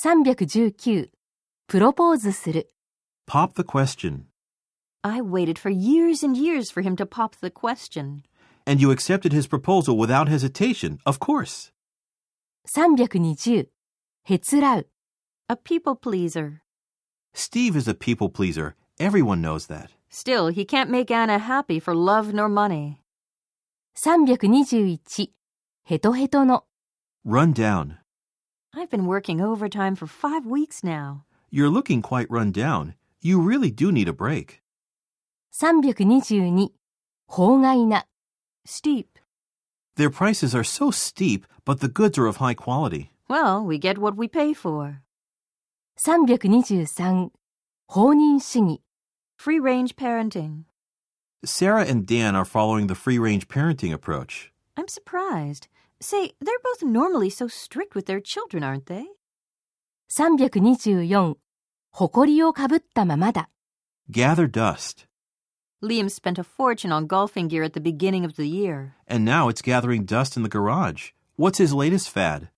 319プロポーズする Pop the question. I waited for years and years for him to pop the question. And you accepted his proposal without hesitation, of course. 320へつらう A people pleaser. Steve is a people pleaser. Everyone knows that. Still, he can't make Anna happy for love nor money. 321ヘトヘトの Run down. I've been working overtime for five weeks now. You're looking quite run down. You really do need a break. 322法外な Steep. Their prices are so steep, but the goods are of high quality. Well, we get what we pay for. 323放任主義 Free range parenting. Sarah and Dan are following the free range parenting approach. I'm surprised. Say, they're both normally so strict with their children, aren't they? 324誇りをかぶったままだ Gather dust. Liam spent a fortune on golfing gear at the beginning of the year. And now it's gathering dust in the garage. What's his latest fad?